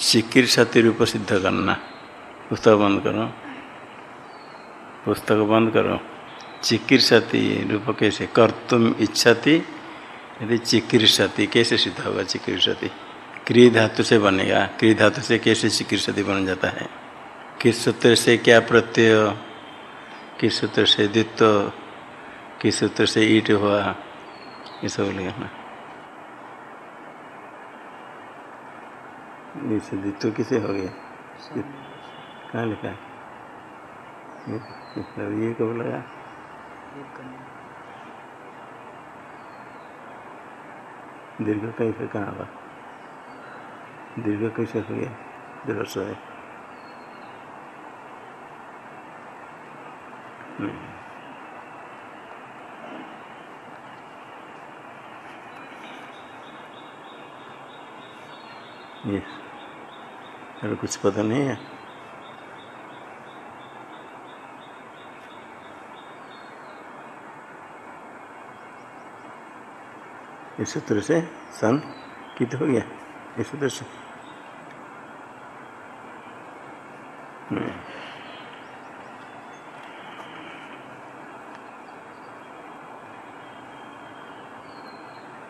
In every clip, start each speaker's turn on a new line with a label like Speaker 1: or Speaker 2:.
Speaker 1: चिकित्सती रूप सिद्ध करना। पुस्तक बंद करो। पुस्तक बंद करो। चिकित्सती रूप कैसे? कर तुम इच्छती। यदि चिकित्सती कैसे सिद्ध होगा चिकित्सती क्री धातु से बनेगा। क्री धातु से कैसे चिकित्सती बन जाता है? किस सूत्र से क्या प्रत्यय? किस सूत्र से द्वित्व? किस सूत्र से ईट हुआ? ये सब लिखना इसे द्वित्व किसे हो गया? कहाँ लिखा है? ये कब लगा? दीर्घ कहीं से कहाँ हुआ? दीर्घ कैसे हो गया? दृढ़ है। ये और कुछ पता नहीं है। इस सूत्र से सन कित हो गया? इस सूत्र से।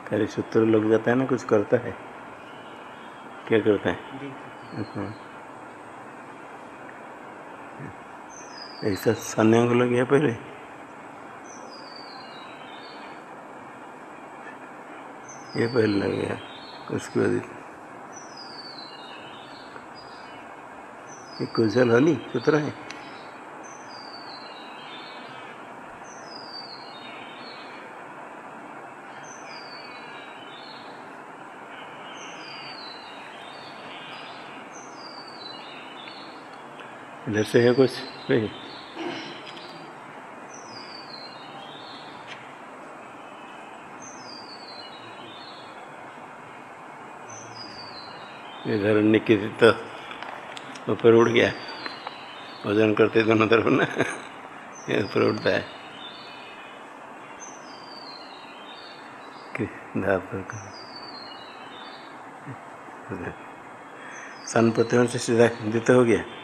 Speaker 1: खाली सूत्र लग जाता है ना, कुछ करता है। क्या करता है। अच्छा। ऐसा संयोग लग गया पहले? ये पहले लग गया उसके बाद ये कुशल होनी सूत्र है? इधर से है कुछ नहीं इधर निकित तो ऊपर उड़ गया। वज़न करते दोनों तरफ़ ना, ये ऊपर उड़ता है। सन प्रत्यय से सीधा द्वित हो गया।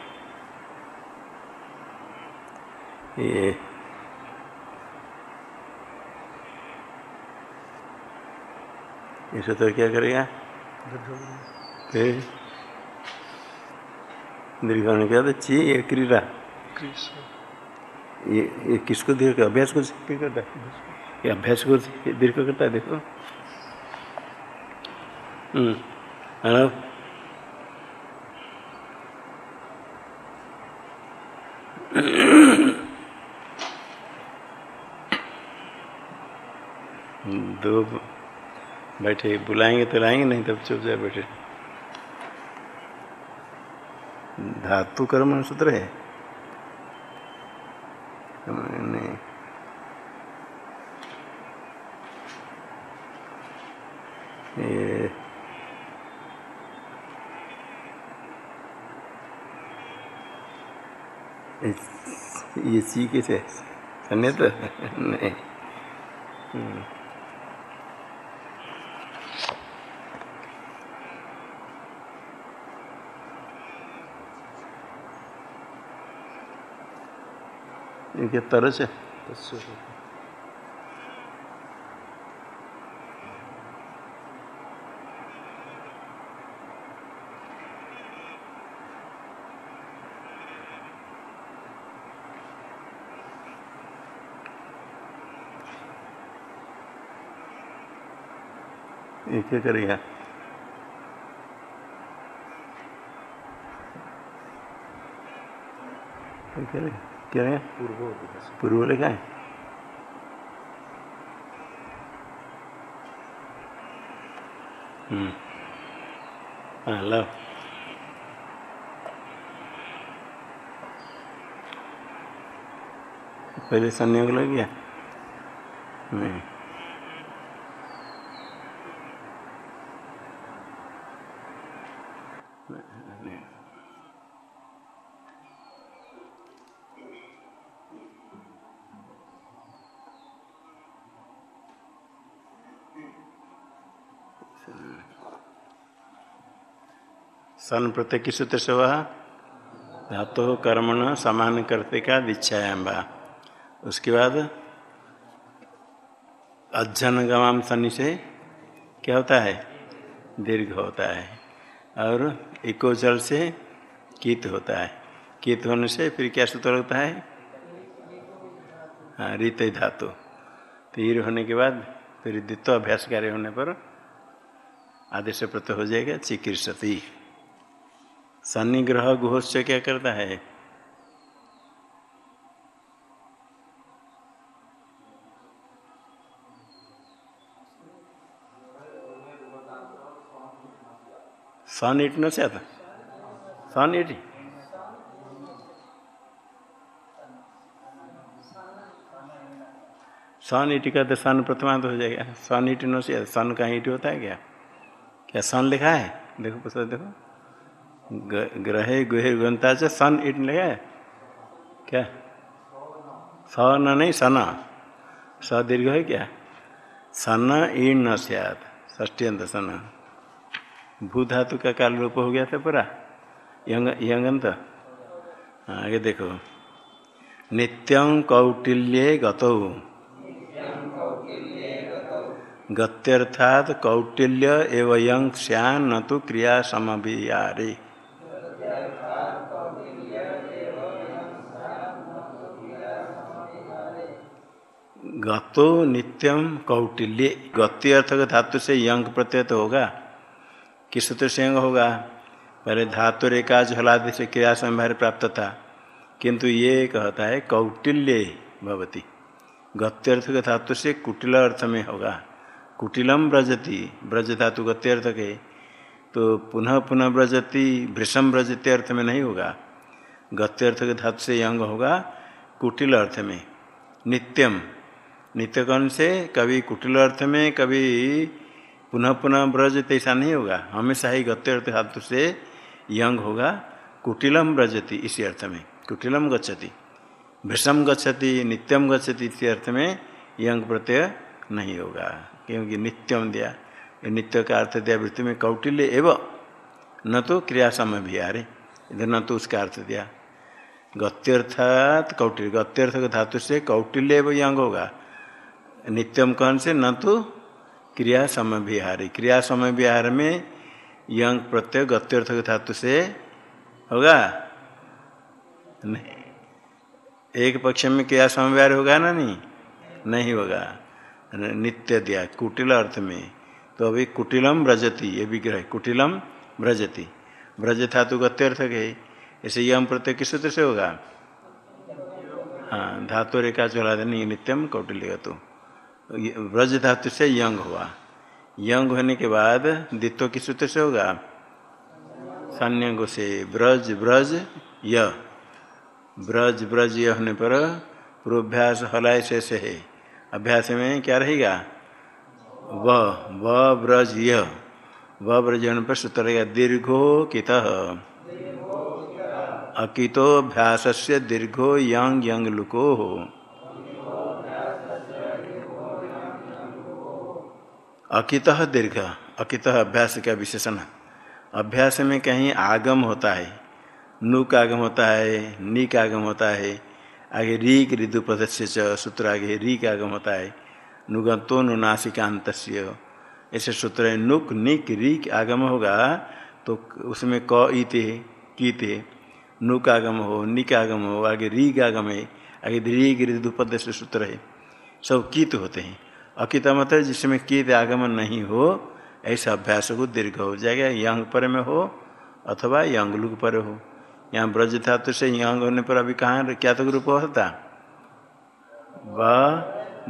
Speaker 1: ये ये सूत्र क्या करेगा? दीर्घ होने के बाद ची ये क्रीड़ा। ये ये किसको दीर्घ अभ्यास को करता है? ये अभ्यास को दीर्घ करता है देखो। हम्म। दो बैठे बुलाएँगे तो लाएँगे, नहीं तब चुप जाए बैठे। धातु कर्म सूत्र है? नहीं। ये सी कैसे? सन्य तो नहीं इनके तरस है ये क्या करेगा। क्या करेगा। क्या है?
Speaker 2: पूर्व
Speaker 1: लिखा है। हम्म। हाँ पहले संयोग लग गया? नहीं। सन प्रत्येक किस सूत्र से वह धातु कर्मण समान करते का दीक्षायाम बा उसके बाद अज्जन गवाम शनि से क्या होता है? दीर्घ होता है। और इको जल से कीत होता है। कीत होने से फिर क्या सूत्र होता है? हाँ रित धातु। तीर होने के बाद फिर द्वितीय अभ्यास कार्य होने पर आदेश प्रत्यय हो जाएगा, चिकित्सती। शनि ग्रह गुहोश्च क्या करता है? सन इट न से आता सन इट सन इट का तो सन प्रथमांत हो जाएगा। सन इट न से सन का ईट होता है क्या? क्या सन लिखा है? देखो पुस्तक देखो। ग्रह गुहे गुंता से सन इट है? क्या? स न नहीं, सन। स दीर्घ है क्या? सन ईण न ष्टी अंत सन। भू धातु का काल रूप हो गया था पूरा। यंग यंगंत। आगे देखो। नित्यं कौटिल्य गतौ। गत्यर्थात कौटिल्य एवं यंग श्यान न तो क्रिया समभियारे गतो नित्यम कौटिल्य। गति अर्थ धातु से यंग प्रत्यय तो होगा। किस सूत्र से अंग होगा? पहले धातु रेखा झलादि से क्रिया संभार प्राप्त था। किंतु ये कहता है कौटिल्य भवती। गत्यर्थ के धातु से कुटिल अर्थ में होगा। कुटिलम ब्रजति ब्रज धातु गत्यर्थ के। तो पुनः पुनः ब्रजति भृषम ब्रजते अर्थ में नहीं होगा। गत्यर्थ के धातु से यंग होगा कुटिल अर्थ में। नित्यम। नित्य कौन से कभी कुटिल अर्थ में, कभी पुनः पुनः ब्रज ऐसा नहीं होगा। हमेशा ही गत्यर्थ धातु से यंग होगा। कुटिलम ब्रजति, इसी अर्थ में। कुटिलम गच्छति। भृषम गच्छति, नित्यम गच्छति, इसी अर्थ में यंग प्रत्यय नहीं होगा। क्योंकि नित्यम दिया नित्य का अर्थ दिया वृत्ति में कौटिल्य एवं, न तो क्रिया समय भी आ रहे इधर न तो उसका अर्थ दिया। गत्यर्थात कौटिल्य गत्यर्थ धातु से कौटिल्य एवं यंग होगा। नित्यम कौन से न तो क्रिया समय विहार क्रिया समय विहार में यंग प्रत्यय गत्यर्थ धातु से होगा? नहीं। एक पक्ष में क्रिया समय विहार होगा ना नहीं? नहीं होगा। नित्य दिया, कुटिल अर्थ में। तो अभी कुटिलम ब्रजति ये विग्रह कुटिलम ब्रजति ब्रज धातु गत्यर्थ के ऐसे यम प्रत्यय किस सूत्र से होगा? हाँ धातु रेखा चला देनी, नित्यम कौटिल्य तो ब्रज धातु से यंग हुआ। यंग होने के बाद द्वित्व किस सूत्र से होगा? सान्यंग से ब्रज ब्रज, य। ब्रज ब्रज, य होने पर पूर्वाभ्यास हलाय से से है। अभ्यास में क्या रहेगा? व व, ब्रज, य। व, ब्रज होने पर सूत्र रहेगा दीर्घो कित अकितो अभ्यास से दीर्घो यंग यंग लुको। हो अकित दीर्घ, अकित अभ्यास का विशेषण। अभ्यास में कहीं आगम होता है। नु का आगम होता है, नी का आगम होता है। आगे रीक ऋदु प्रदस्य सूत्र आगे री का आगम होता है। नुगंतो नुनासिकांत ऐसे सूत्र है, नुक निक रीक आगम होगा तो उसमें क ईते कीते नुक आगम हो निक आगम हो, आगे री का आगम है। आगे रीक ऋदु प्रदस्य सूत्र है। सब कीत होते हैं। अकिता मत है, जिसमें कीत आगमन नहीं हो, ऐसा अभ्यास को दीर्घ हो जाएगा। यंग पर में हो, अथवा यंग लुक पर हो। यहाँ ब्रज था तो से यंग होने पर अभी कहाँ क्या तो रूप होता? व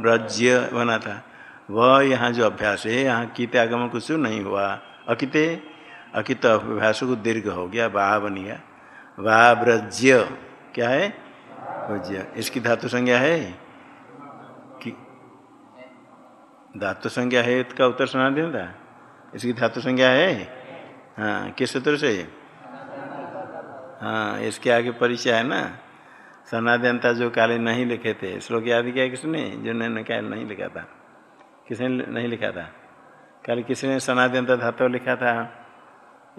Speaker 1: ब्रज्य बना था। वह यहाँ जो अभ्यास है, यहाँ कीत आगमन कुछ नहीं हुआ। अकिते, अकित अभ्यास को दीर्घ हो गया वाह बन गया वाह ब्रज्य, क्या है? इसकी धातु संज्ञा है? धातु संज्ञा है का उत्तर सुना देता। इसकी धातु संज्ञा है? हाँ किस सूत्र से? हाँ इसके आगे परिचय है ना? सनादनता जो काले नहीं लिखे थे, श्लोक याद किया किसने? जिन्होंने काल नहीं लिखा था। किसने नहीं लिखा था? कल किसने सनादनता धातु लिखा था?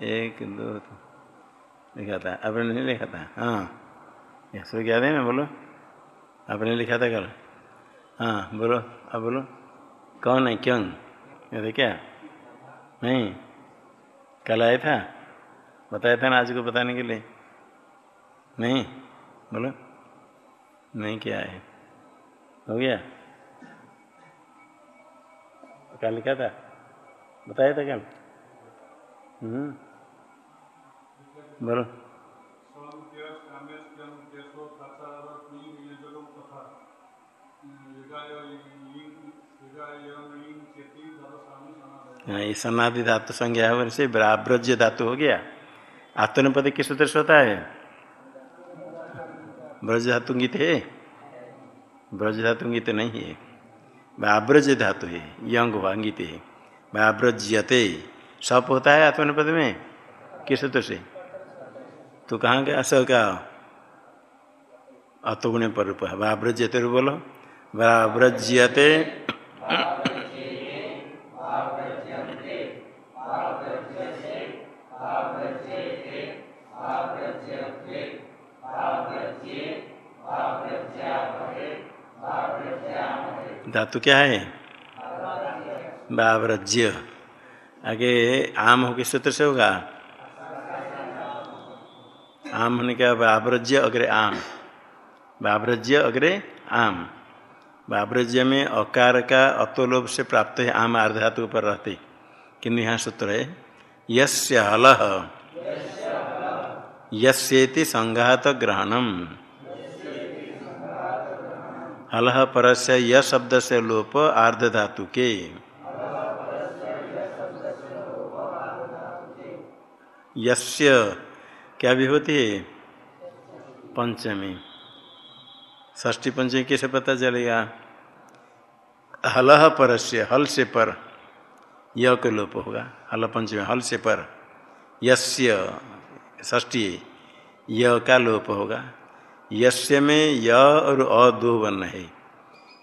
Speaker 1: एक, दो लिखा था। आपने नहीं लिखा था? हाँ। श्लोक याद है ना? बोलो। आपने लिखा था कल। हाँ बोलो। अब बोलो। कौन है क्यों ये क्या नहीं कल आया था बताया था ना आज को बताने के लिए नहीं बोलो नहीं क्या है हो गया क्या लिखा था बताया था कल हम्म बोलो हाँ ये सनादि धातु संज्ञा है से ब्राव्रज्य धातु हो गया। आत्मनिपद किस सूत्र से होता है? ब्रज धातु गीत है? ब्रज धातु गीत नहीं है। व्याव्रज धातु है यंग हुआ गीत है। व्याव्रज्यते सप होता है आत्मनिपद में? किस सूत्र से? तो कहाँ गया? स का अतुगुण पर रूप है। व्याव्रज्यते बोलो। व्याव्रज्यते धातु क्या है? बाव्रज्य। आगे आम हो किस सूत्र से होगा। आम होने का बाव्रज्य, अग्रे आम। बाव्रज्य, अग्रे आम। बाव्रज्य में अकार का अतोलोभ से प्राप्त है, आम आर्धातु पर रहते। किन्तु यहाँ सूत्र है, यस्य हल। यस्येति संघात ग्रहणम। हल पर से शब्द से लोप आर्ध धातु के यस्य क्या है? पंचमी। ष्टी पंचमी कैसे पता चलेगा? हलह पर से हल से पर, य के लोप होगा। हल पंचमी, हल से पर, यस्य ष्टी य का लोप होगा। यस्य में य और अ दो वर्ण है।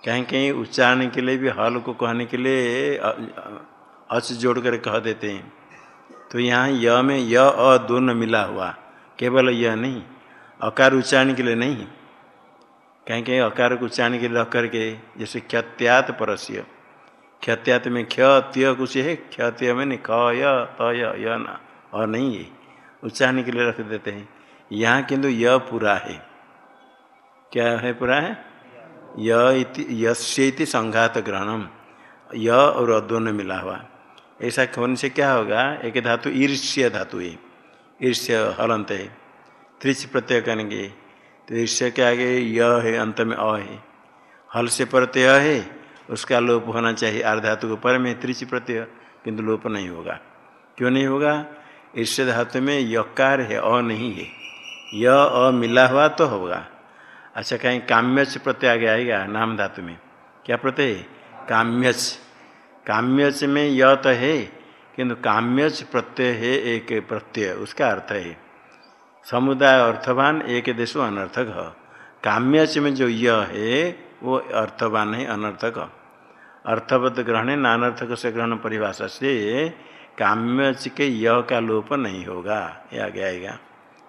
Speaker 1: कहीं कहीं उच्चारण के लिए भी हल को कहने के लिए अच जोड़ कर कह देते हैं। तो यहाँ य में य, अ दोनों मिला हुआ। केवल यह नहीं, अकार उच्चारण के लिए नहीं। कहीं कहीं अकार को उच्चारण के लिए रख करके, जैसे क्षत्यात परस्य। क्षत्यात में क्ष त्य कुछ है क्षत्य में नहीं ख य त य न और नहीं है। उच्चारण के लिए रख देते हैं। यहाँ किंतु य पूरा है। क्या है पूरा है? यस्यति संघात ग्रहणम य और अदोन मिला हुआ। ऐसा होने से क्या होगा? एक धातु ईर्ष्य धातु है। ईर्ष्य हलंत है। त्रिच प्रत्यय करेंगे। तो ईर्ष्य के आगे य है, अंत में अ है। हल से प्रत्यय है, उसका लोप होना चाहिए। आर्धातु को पर में त्रिच प्रत्यय, किंतु लोप नहीं होगा। क्यों नहीं होगा? ईर्ष्य धातु में यकार है, अ नहीं है। य, अ मिला हुआ तो होगा। अच्छा कहीं काम्यच प्रत्यय आगे आएगा, नाम धातु में। क्या प्रत्यय? काम्यच। काम्यच में य तो है, किंतु काम्यच प्रत्यय है एक प्रत्यय, उसका अर्थ है। समुदाय अर्थवान एक देशो अनर्थक है। काम्यच में जो य है, वो अर्थवान है अनर्थक अर्थवत ग्रहण नानर्थक से ग्रहण परिभाषा से काम्यच के य का लोप नहीं होगा। ये आगे आएगा।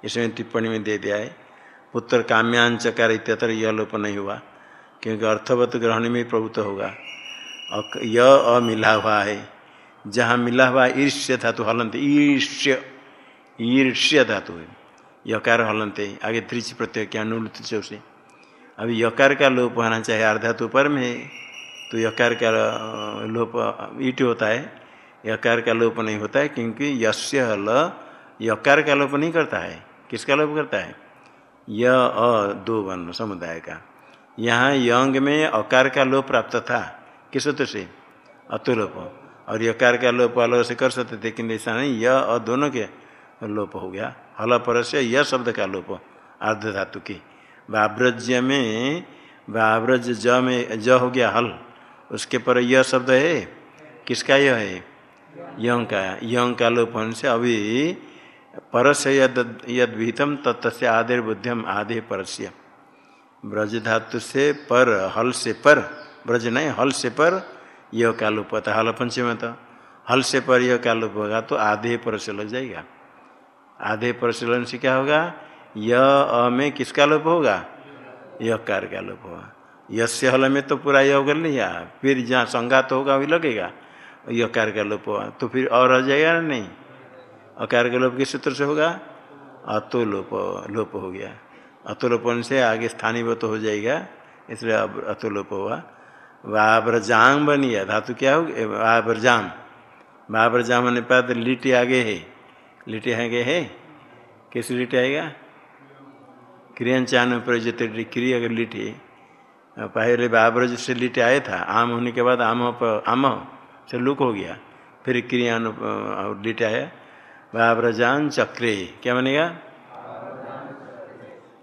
Speaker 1: इसमें टिप्पणी में दे दिया है। पुत्र काम्यांचकार इत्यत्र यह लोप नहीं हुआ, क्योंकि अर्थवत ग्रहण में प्रभुत्व होगा। य अमिला हुआ है। जहाँ मिला हुआ ईर्ष्य धातु हलंत, ईर्ष्य ईर्ष्य धातु है। यकार हलनते, आगे त्रिच प्रत्यय क्या नूल से अभी यकार का लोप होना चाहिए अर्धातु पर में तो यकार का लोप ईट होता है। यकार का लोप नहीं होता है, क्योंकि यस्य हल यकार का लोप नहीं करता है। किसका लोप करता है? य, अ, दो वर्ण समुदाय का। यहाँ यंग में अकार का लोप प्राप्त था। किस सूत्र से? अतुलोप। और यकार का लोप अलग से कर सकते थे, किंतु ऐसा नहीं। यह और दोनों के लोप हो गया। हल पर से यह शब्द का लोप अर्ध धातु की। बाव्रज्य में बाव्रज ज में, ज हो गया हल। उसके पर यह शब्द है। किसका यह है? यंग का। यंग का लोप होने से अभी परस्य यद यद विहितम तत्स्य आधे बुद्धिम आधे परस्य। ब्रज धातु से पर, हल से पर, ब्रज नहीं, हल से पर यह का लोप होता हल पंचम तो हल से पर यह का लोप होगा तो आधे पर से लग जाएगा। आधे परशुलन से क्या होगा? य, अ में किसका लोप होगा? यकार का लोप होगा। यस्य हल में तो पूरा योग कर लिया फिर जहाँ संगात होगा वही लगेगा। यकार का लोप होगा तो फिर और रह जाएगा ना नहीं? अकार का लोप किस सूत्र से होगा? अतो लोप लोप हो गया। अतुलोपन से आगे स्थानीय तो हो जाएगा, इसलिए अब अतुलोप हुआ बाबरजाम बन गया धातु क्या हो गया? बाबरजाम होने पर लिटी आगे है। लिटी आगे है? कैसे लिटी आएगा? क्रियंचान प्रयोजित क्रिय अगर लिटी पहले बाबर से लिटे आया था, आम होने के बाद आम पर आम से लुक हो गया, फिर क्रिया लिट आया। बाबरजान चक्रे, क्या बनेगा?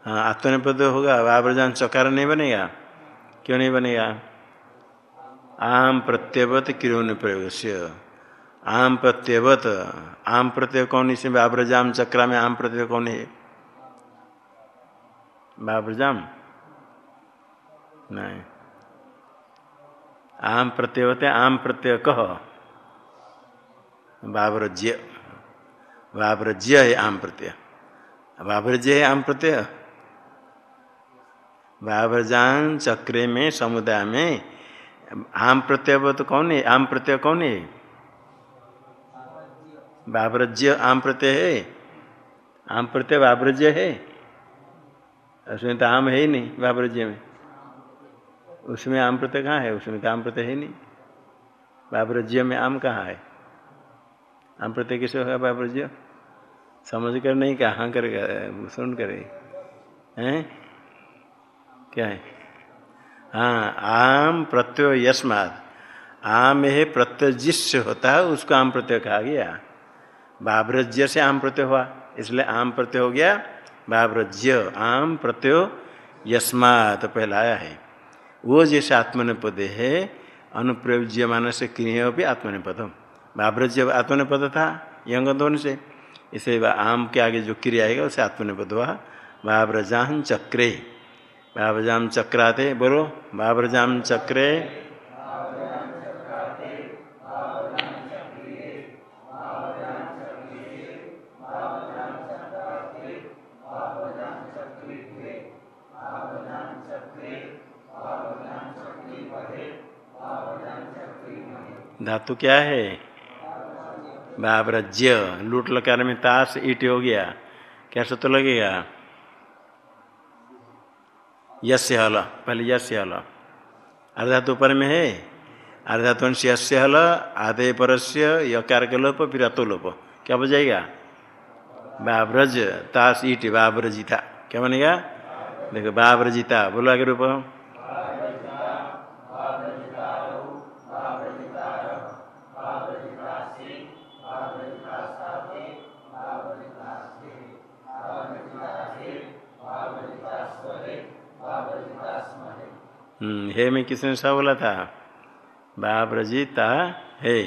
Speaker 1: हाँ आत्मनिपद होगा, बाबरजान चकार नहीं बनेगा, क्यों नहीं बनेगा? आम प्रत्यवत क्रियोन प्रयोग से आम प्रत्यवत, आम प्रत्यय कौन इसमें बाबरजाम चक्रा में आम प्रत्यय कौन है? बाबरजाम? नहीं। आम प्रत्यय होते आम प्रत्यय कह। बाबरज्य। बाबरज्य है आम प्रत्यय बाबरज्य है आम प्रत्यय बाबरजान चक्रे में समुदाय में आम प्रत्यय तो कौन है? आम प्रत्यय कौन है? बाबरज्य आम प्रत्यय है। आम प्रत्यय बाबरज्य है। उसमें तो आम है ही नहीं बाबरज्य में। उसमें आम प्रत्यय कहाँ है? उसमें तो आम प्रत्यय है नहीं। बाबरज्य में आम कहाँ है? आम प्रत्यय किसे होगा बाबरज्य समझ कर नहीं कहा हाँ करेगा सुन करे हैं। क्या है? हाँ आम प्रत्यय यस्मात। आम है प्रत्यय जिससे होता है, उसको आम प्रत्यय कहा गया। बाबरज्य से आम प्रत्यय हुआ, इसलिए आम प्रत्यय हो गया बाबरज्य आम प्रत्यय यस्मात पहला आया है। वो जैसे आत्मनिपद है, अनुप्रयोज्य मानस क्रिय भी आत्मनिपदम बाबरज्य आत्मनिपद था, यंग दोनों से। इसे आम के आगे जो क्रिया आएगा, उसे आत्मनिपद हुआ। बाबरजान चक्रे। बाबरजाम चक्राते, बोलो बाबरजाम चक्रे धातु क्या है? बाबरज्य लूट लकार में ताश ईट हो गया। क्या सूत्र लगेगा? यस्य हल। पहले यस्य हल। अर्धातु ऊपर में है? अर्धातु से यस्य हल आधे परस्य, यकार के लोप, फिर अतो लोप। क्या बजाएगा बाबरज ताश ईट बाबरजिता क्या बनेगा? देखो बाबरजिता बोलो आगे रूप। हे में किसने सा बोला था? बाब्रजिता हे।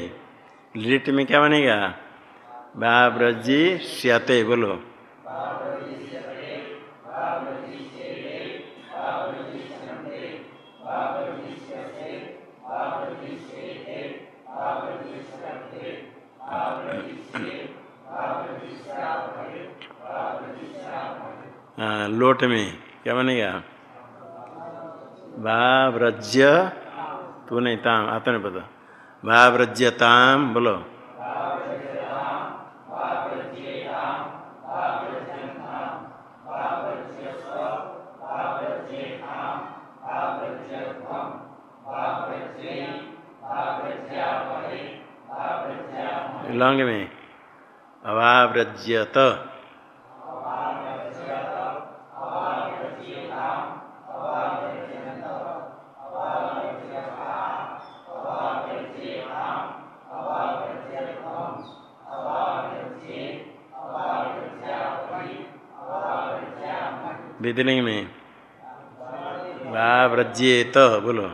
Speaker 1: लिट में क्या बनेगा? बाब्रजी श्यते बोलो। हाँ लोट में क्या बनेगा? भाव्रज्य तू नहीं ताम आता नहीं पता। भाव्रज्य ताम बोलो। लंग में। अभाव्रज्यत। विदलिंग में। वाव्रज्येत तो, बोलो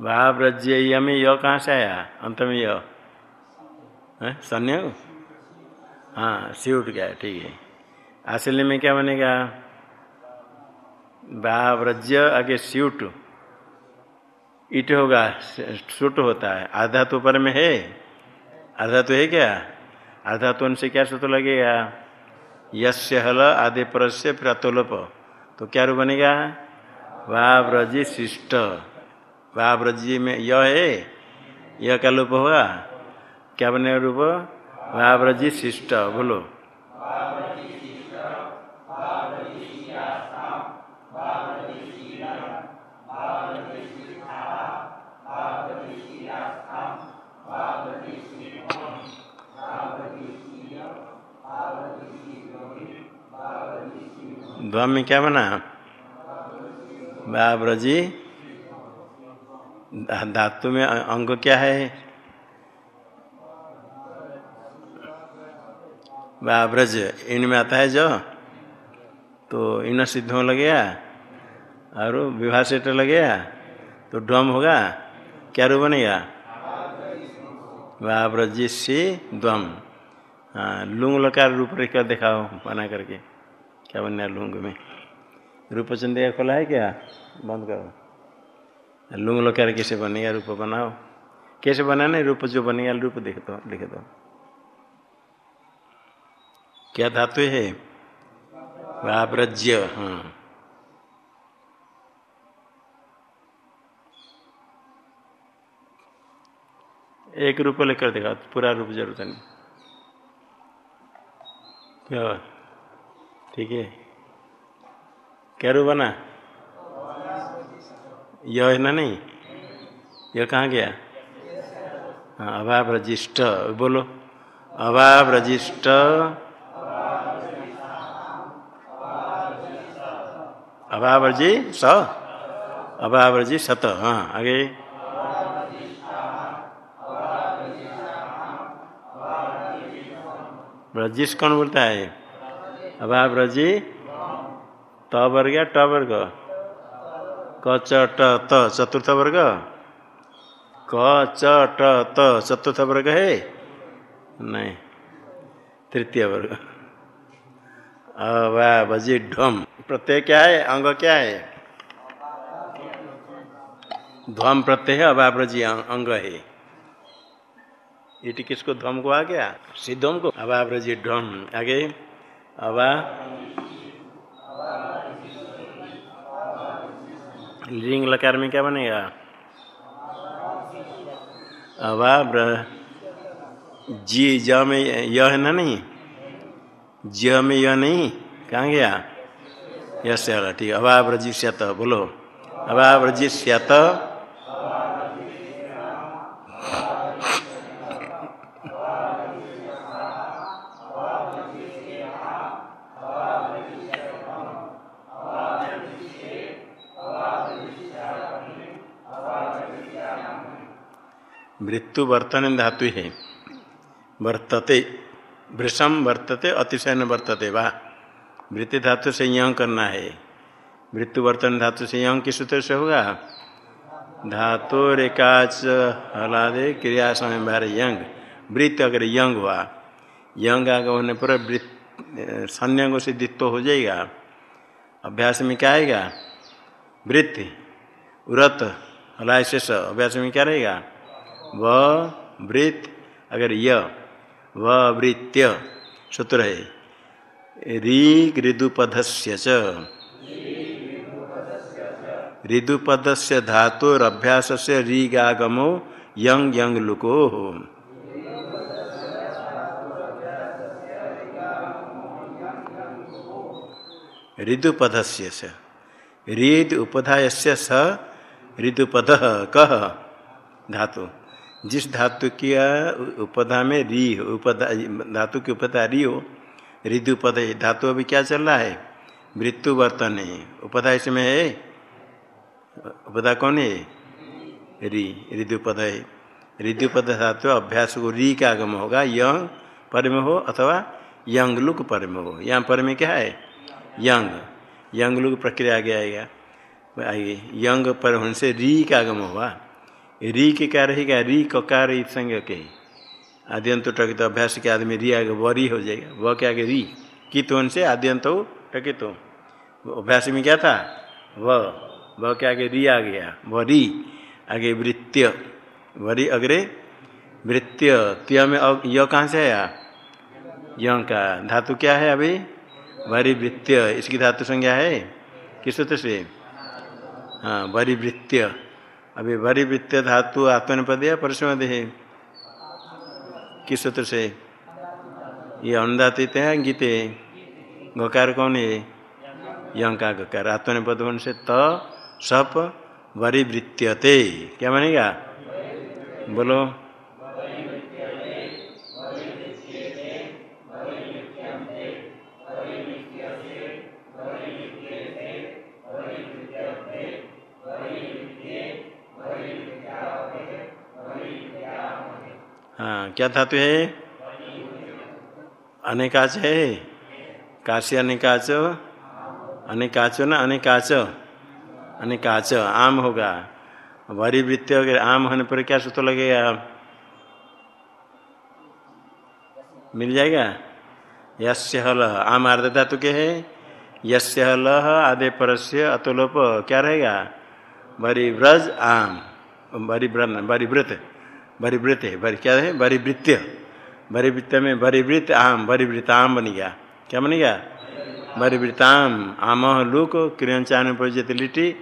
Speaker 1: वाव्रज्य में य कहाँ से आया? अंत में य। सन्य हाँ सी उठ गया ठीक है। असली में क्या बनेगा? बाव्रज्य आगे स्यूट ईट होगा सुट होता है। आधा तो ऊपर में है। आधा तो है क्या? आधा तो उनसे क्या सूत्र लगेगा? यस्य हल आधे पर से प्रतोलोप। तो क्या रूप बनेगा? वाव्रजी शिष्ट। वाव्रजी में य है। यह का लोप होगा? क्या बनेगा रूप? वाव्रजी शिष्ट। बोलो। ध्वम में क्या बना? बाब्रजी, धातु में अंग क्या है? बाब्रज, इन में आता है जो? तो इन सिद्ध हो लगेगा और विवाह से तो लगेगा तो ड्वम होगा? क्या रूप बनेगा? बाब्रजी से द्वम हाँ लुंग लकार रूप रेखा दिखाओ, बना करके। क्या बनना लुंग में? रूप चंदिया खोला है क्या? बंद करो। लुंग लकार कैसे बनेगा रूप बनाओ। कैसे बनाना रूप? जो बनेगा रूप देख दो लिख दो। क्या धातु है? वाव्रज्य हाँ। एक रूप लेकर देखा, पूरा रूप ज़रूरत नहीं। क्या? ठीक है। क्या रू बना? यह है ना नहीं? यह कहाँ गया? हाँ अभाव रजिष्ट। बोलो। अभाव रजिष्ट। अभाव रज़ी स? अभाव रज़ी सत। हाँ आगे। रजिश कौन बोलता है? अभाव रज़ी? त वर्ग या ट वर्ग क च ट त, चतुर्थ वर्ग? क च ट त, चतुर्थ वर्ग है? नहीं। तृतीय वर्ग। अवावजी ढम। प्रत्यय क्या है? अंग क्या है? ध्वम प्रत्यय है अवाब्रजी अंग है। इट किसको, ध्वम को आ गया? सिद्धम को। अवाब्रजी ढम। आगे। अवा लिंग लकार में क्या बनेगा अवा जी ज में यह है ना नहीं ज में यह नहीं कहाँ गया यश ठीक अभाव्रजिष्यत बोलो अभाव्रजिष्यत मृत्यु वर्तन धातु है। वर्तते, वृषम वर्तते, अतिशयन वर्तते वाह वृत्ति धातु से यंग करना है। मृत्यु वर्तन धातु से यंग किस सूत्र से होगा? धातु रेकाच हलादे, क्रिया समय बार यंग। वृत्त अगर यंग हुआ, यंग आगे होने पर संयंग से दित्व हो जाएगा। अभ्यास में क्या आएगा? वृत्ति, उरत हलाय शेष अभ्यास में क्या रहेगा? व वृत्त अगर य व वृत्य सूत्र है। री ऋदुपधस्य च। ऋदुपद से धातुरभ्यास से रीगागमो यंग यंग लुको। ऋदुपद से। ऋद उपधाय से स ऋदुपद कह धातु। जिस धातु की उपधा में री हो, उपधा, धातु की उपधा री हो ऋदुपद धातु अभी क्या चल रहा है? मृत्यु वर्तन है। उपधा इसमें है? उपधा कौन है? री ऋदुपद है। ऋदुपद धातु अभ्यास को री का आगम होगा, यंग पर में हो अथवा यंग लुक पर में हो। यहाँ पर में क्या है? यंग। यंग लुक प्रक्रिया आगे आएगा। आएगी यंग पर उनसे री का आगम होगा। री के क्या रहेगा? री ककार संज्ञ के आद्यंत टकित अभ्यास के आदमी री आगे वरी हो जाएगा। व क्या आगे री। की तो उनसे आद्यंत टकित। अभ्यास में क्या था? वह वह क्या आगे री आ गया। वरी आगे वृत्य वरी अग्रे वृत्य त्य में य कहाँ से आया? य का। धातु क्या है अभी? वरी वृत्य इसकी धातु संज्ञा है? किस सूत्र से? हाँ वरी वृत्य अभी भरी वित्त धातु आत्मनिपद या परसम है। किस सूत्र से? ये अनुदातित है, गीते। गकार कौन है? यंका गकार आत्मनिपद होने से त, सप वरिवृत्यते क्या मानेगा? बोलो हाँ क्या धातु है? अनेकाच है। काशी अनेकाच। अनेकाचो ना, अनेकाच। अनेकाच, आम होगा। वरिवृत्ति अगर आम होने पर क्या सूत्र लगेगा? मिल जाएगा? यस्य हल, आम आर्ध धातु के है। यस्य हल, आदे परस्य, अतुलोप, क्या रहेगा? वरिव्रज आम। वरिव्रन वरिव्रत वरिवृत है बरी क्या है? भरिवृत्य वरिवृत्य में भरिवृत आम भरिवृताम बन गया। क्या बन गया? भरिवृताम आम लुक किरण लिट्टी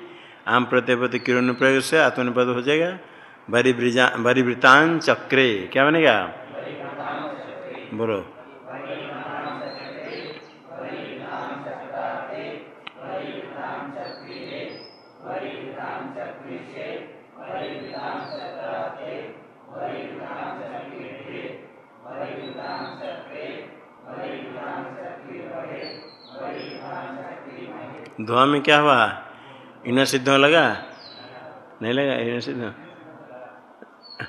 Speaker 1: आम प्रत्यपद किरण प्रयोग से आत्मनिपद हो जाएगा। भरिवृजा भरिवृतान चक्रे, क्या बनेगा बोलो। धुआँ में क्या हुआ? इन सिद्ध लगा? नहीं लगा इन सिद्ध।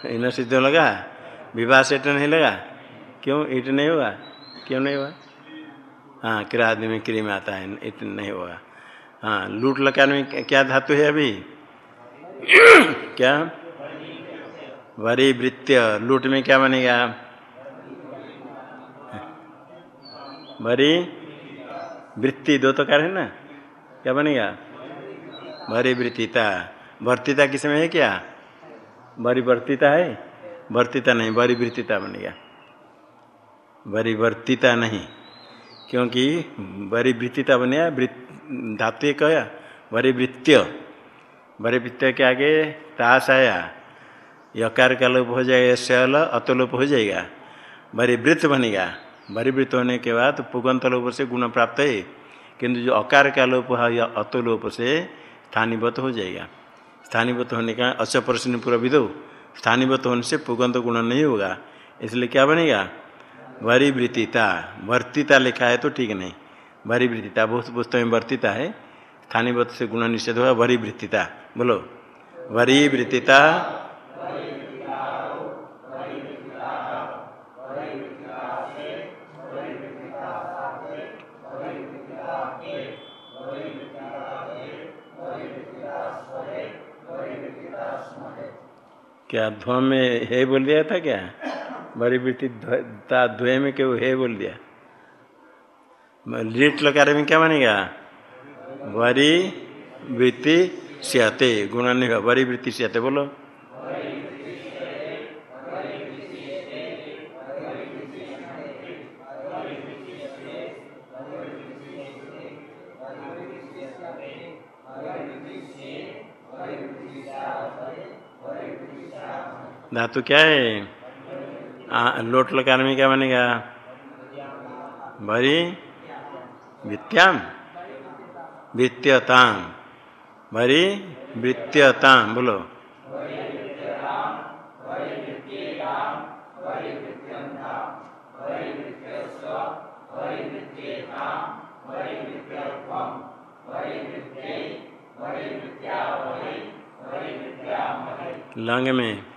Speaker 1: इन सिद्ध लगा? विवाह से सेट नहीं लगा? क्यों? ईट नहीं हुआ? क्यों नहीं हुआ? हाँ किरा आदमी में में आता है ईट नहीं हुआ। हाँ लूट लकार में क्या धातु है अभी? क्या? वरी वृत्य लूट में क्या बनेगा? वरी वृत्ति दो तो कार है ना? क्या बनेगा? वरी वृत्तिता। वर्तिता किसमें है क्या? वरिवर्तिता है? वर्तिता नहीं वरिवृत्तिता बनेगा। वरिवर्तिता नहीं, क्योंकि वरिवृत्तिता बनेगा धातु कहा वरिवृत्य वरिवृत्य के आगे ताश आया। यकार का लोप हो जाएगा सल अतलोप हो जाएगा। वरिवृत्त बनेगा। वरिवृत्त होने के बाद पुगंत लोप से गुण प्राप्त है। किंतु जो अकार का लोप है या अतोलोप से स्थानीवत हो जाएगा। स्थानीवत होने का अच प्रश्न पूरा विदो। स्थानीवत होने से पुगंत गुण नहीं होगा। इसलिए क्या बनेगा? वरिवृत्तिता वर्तिता लिखा है तो ठीक नहीं। वरिवृत्तिता बहुत पुस्तक में वर्तिता है। स्थानीवत से गुण निषेध होगा वरिवृत्तिता बोलो। वरिवृत्तिता क्या ध्व में हे बोल दिया था क्या? बड़ी बेटी ध्वे में क्यों हे बोल दिया? लीट लकार में क्या मानेगा वरी वृत्ति सियाते, गुणा नहीं वरी वृत्ति सियाते, बोलो। धातु क्या है? आ, लोट लकार में क्या बनेगा? भरी वित्याम। वित्त्यताम। भरी वित्त्यताम। बोलो। लंग में।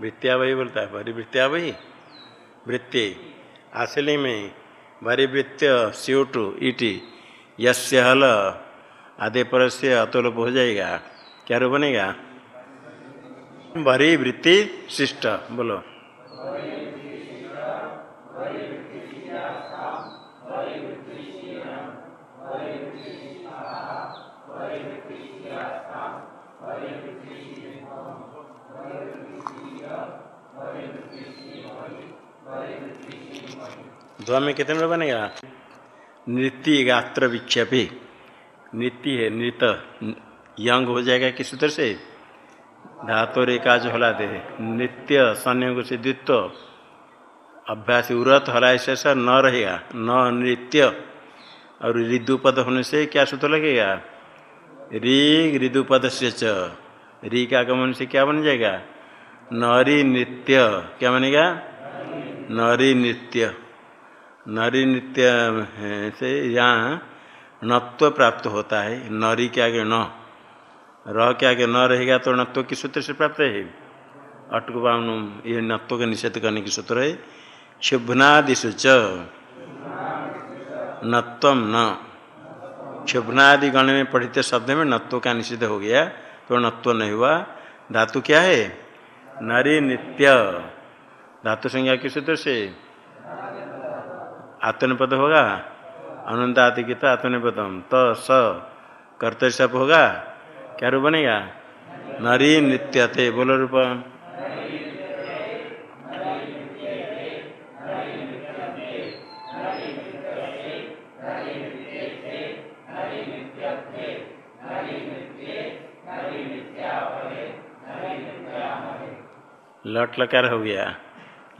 Speaker 1: वृत्तिया वही बोलता है वरिवृत्तिया वही? वृत्ति। असली में वरिवृत्य स्यूट, ईटी। यस्य हल आधे पर से अतोलोप हो जाएगा। क्या रूप बनेगा? वरिवृत्ति शिष्ट बोलो। ध्व में कितने में बनेगा? नृत्य गात्र विक्षेपी। नृत्य है नृत यंग हो जाएगा किस सूत्र से? धातु रेखा जो हलाते नृत्य संयोग से द्वित्व। अभ्यास उरत हलाय से ऐसा न रहेगा। न नृत्य। और ऋदुपद होने से क्या सूत्र लगेगा? री ऋदुपद से च री का आगमन से क्या बन जाएगा? नरी नृत्य। क्या बनेगा? नरी नृत्य। नरी नृत्य से यहाँ नत्व प्राप्त होता है, नरी के आगे न। रह के आगे न रहेगा तो नत्व किस सूत्र से प्राप्त है। अटकुबान ये नत्व का निषेध करने की सूत्र है। क्षुभनादिशु च। नत्व न। क्षुभनादि गण में पढ़ते शब्द में नत्व का निषेध हो गया तो नत्व नहीं हुआ। धातु क्या है? नरी नित्य धातु संज्ञा किस सूत्र से। आत्मनिपद होगा? अनंत आदि की तो आत्मनिपदम। तो स कर्तव्य सब होगा? क्या रूप बनेगा? नरी नित्य थे बोलो रूप। लट लकार हो गया।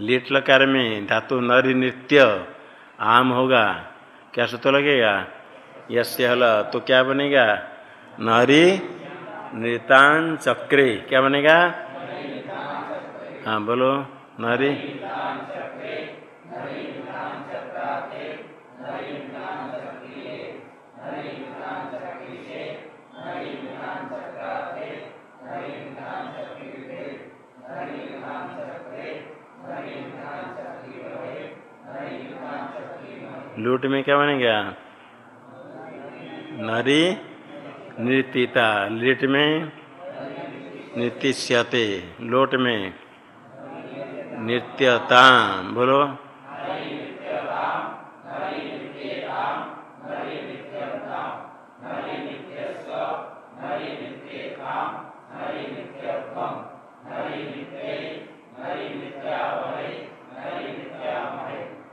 Speaker 1: लिट लकार में धातु नरी नृत्य आम होगा। क्या सूत्र लगेगा? यस्य हल तो क्या बनेगा? नरी नृतान चक्रे। क्या बनेगा? हाँ बोलो। नरी लूट में क्या बनेगा? नरी नृत्यता लिट में नृत्यते। लोट में नृत्यता बोलो।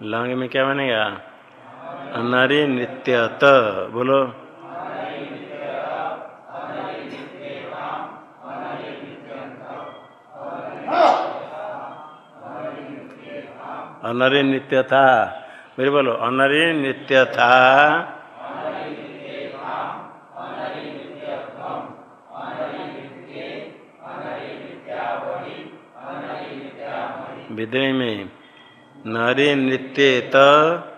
Speaker 1: लंग में क्या बनेगा? नरी नित्यत, बोलो। अनरे नित्य था मेरे बोलो, अनरे नित्य था विद्रोह में नरे नृत्य त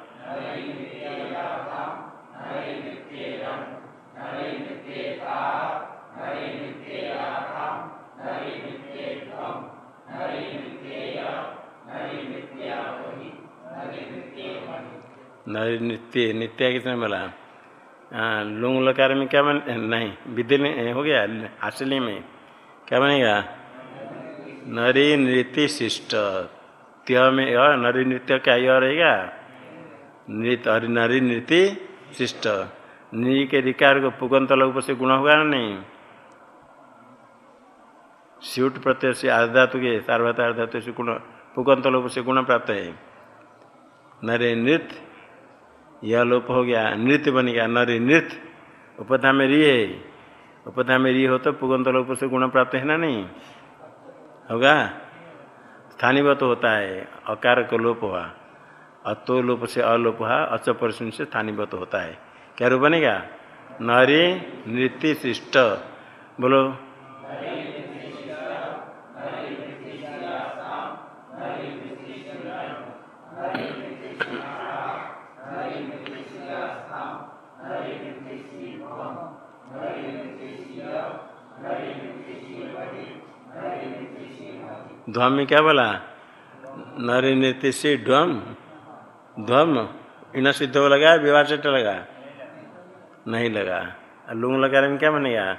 Speaker 1: नरी नित्य नित्य किसने बोला। हाँ लुंग लकार में क्या बन, नहीं विद्य हो गया असली में। क्या बनेगा? नरी नृत्य शिष्ट। त्य में यह नरी नृत्य क्या यह रहेगा? नृत्य हरि नरी नृत्य शिष्ट। नी के रिकार को पुगंत लोग से गुण होगा ना नहीं? स्यूट प्रत्यय से आधातु के सार्वत आधातु से गुण, पुगंत लोग से गुण प्राप्त है। नरे नृत्य यह लोप हो गया, नृत्य बन गया, नरी नृत्य। उपधा में री है उपधा में री हो तो पुगंत लोप से गुण प्राप्त है ना नहीं? होगा? स्थानीवत होता है अकार को लोप हुआ। अतो लोप से अलोप हुआ अच परसुन से स्थानीवत होता है। क्या रूप बनेगा? नारी नृत्य शिष्ट बोलो। ध्वम में क्या बोला? नरी नृत्य से ध्वम। ध्वम। इन सिद्ध लगा विवाह चट लगा? नहीं लगा। लुंग लगा में क्या बनेगा?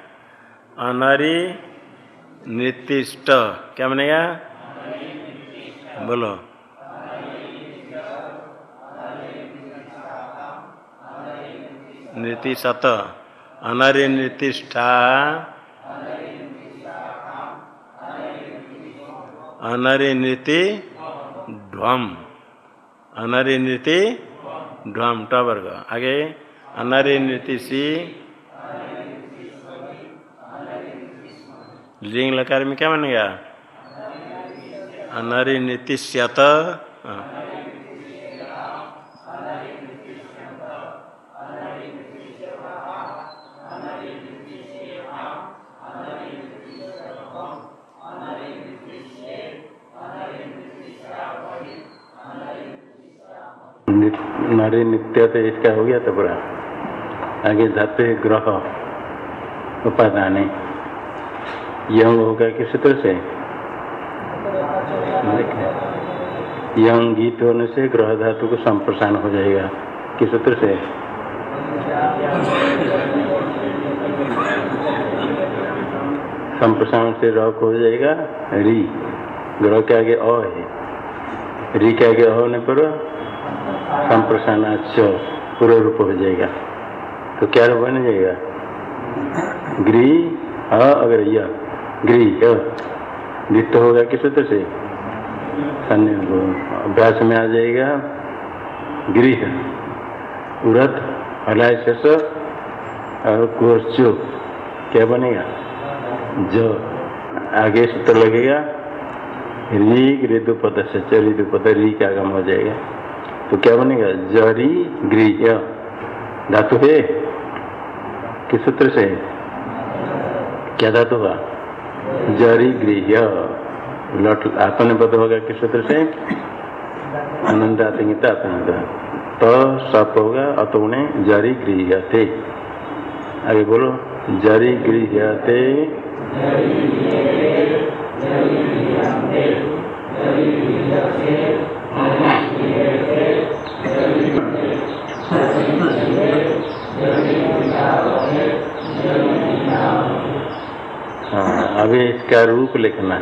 Speaker 1: अनरी नृत्य क्या बनेगा? बोलो। नृत्य सत अनरी नृतिष्ठा अनरी नृत्य ध्वम नृत्य ढ्वम ट टवर्ग आगे अनरे नृत्य सी। लिंग लकार में क्या बनेगा अनरे नृत्य स्यत। नारी नित्य तो इसका हो गया तो पूरा आगे धातु ग्रह, उपादान। यंग होगा किस सूत्र से? यंग गीत होने से ग्रह धातु को संप्रसारण हो जाएगा। किस सूत्र से? संप्रसारण से रॉक हो जाएगा री। ग्रह के आगे अ है। री के आगे होने पर संप्रसारणाच पूर्व रूप हो जाएगा। तो क्या रूप बन जाएगा? गृह अगर यह गृह द्वित होगा किस सूत्र से? अभ्यास में आ जाएगा गृह। उरत हलाय शेष और क्या बनेगा? जो। आगे सूत्र लगेगा। री ऋतुपद से चल ऋतुपद री का आगम हो जाएगा। तो क्या बनेगा? जरी गृह धातु है? किस सूत्र से? क्या धातु होगा? जरी गृह लट आत्मने पद होगा किस सूत्र से? आनंद आतंकित आतंकित तो सप होगा, अतुणे, जरी गृह थे आगे बोलो। जरी गृह थे हाँ अभी इसका रूप लिखना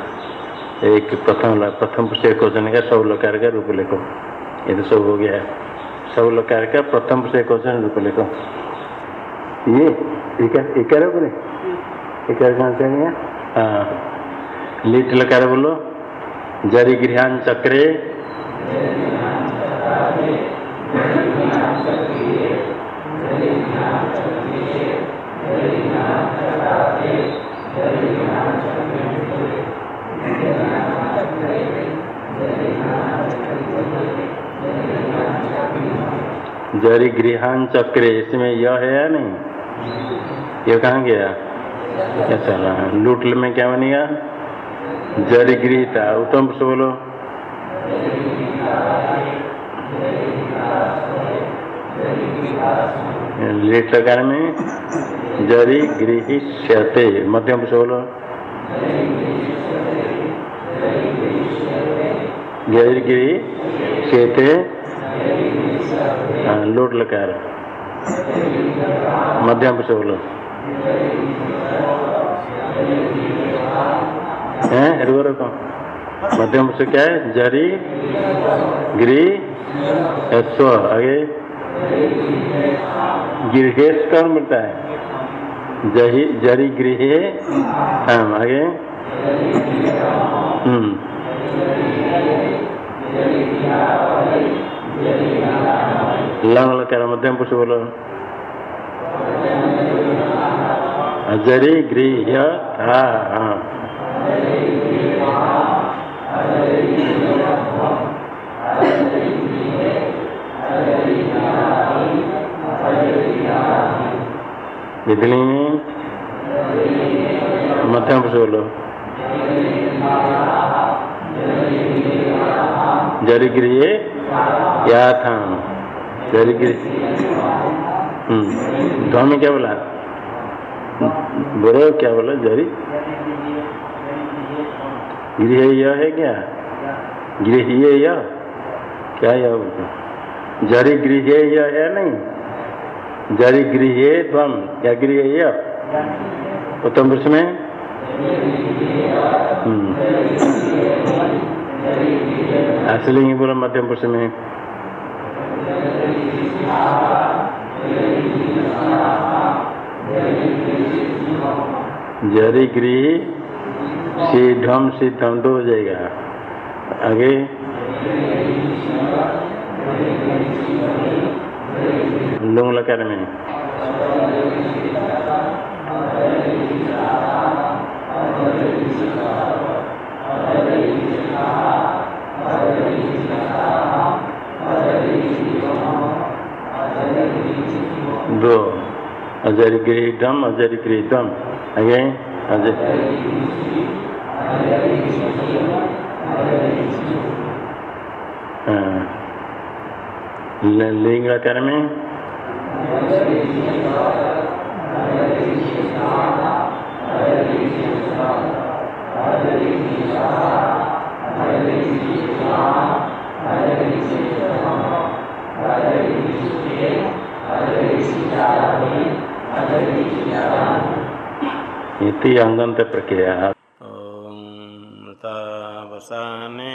Speaker 1: एक प्रथम प्रथम से क्वेश्चन का सब लकार का रूप लिखो। ये तो सब हो गया सब लकार का प्रथम से क्वेश्चन रूप लिखो। ये इकार बोले? इकार हाँ लिट लकार बोलो। जरी गृहान चक्रे जरी गृहान चक्रे, इसमें यह है या नहीं? यह कहाँ गया? ऐसा लूटल में क्या बनेगा? जरी गृहता, उत्तम से बोलो। लेट में जरी गृहिष्यते मध्यम से बोलो। जरी गृहिष्यते हाँ लोट लकार। मध्यम से बोलो। हैं, रुको रुको। मध्यम से क्या है? जरी गृह स्व आगे। गिरहेश कौन मिलता है। जही, जरी, गृह आगे। हम्म। लंग लकार मध्यम पुरुष बोलो। जरी, गृह हाँ हाँ विधि मध्यम पुरुष बोलो। जरी गृह या था जरी गृह ध्वम में क्या बोला? बोलो, क्या बोला? जरी गृह यह है क्या? गृह यह क्या यह जरी गृह यह है नहीं? जरी गृह ध्वम क्या गृह उत्तम पुरुष में? असली ही बोला मध्यम पुरुष में। जरी गृह सी ढम सी धम दो हो जाएगा। आगे। लुंग लकार में दो अजर गृहम अजर गृहम आगे अजर लिंग आकार में इति अंगंत प्रक्रिया वसाने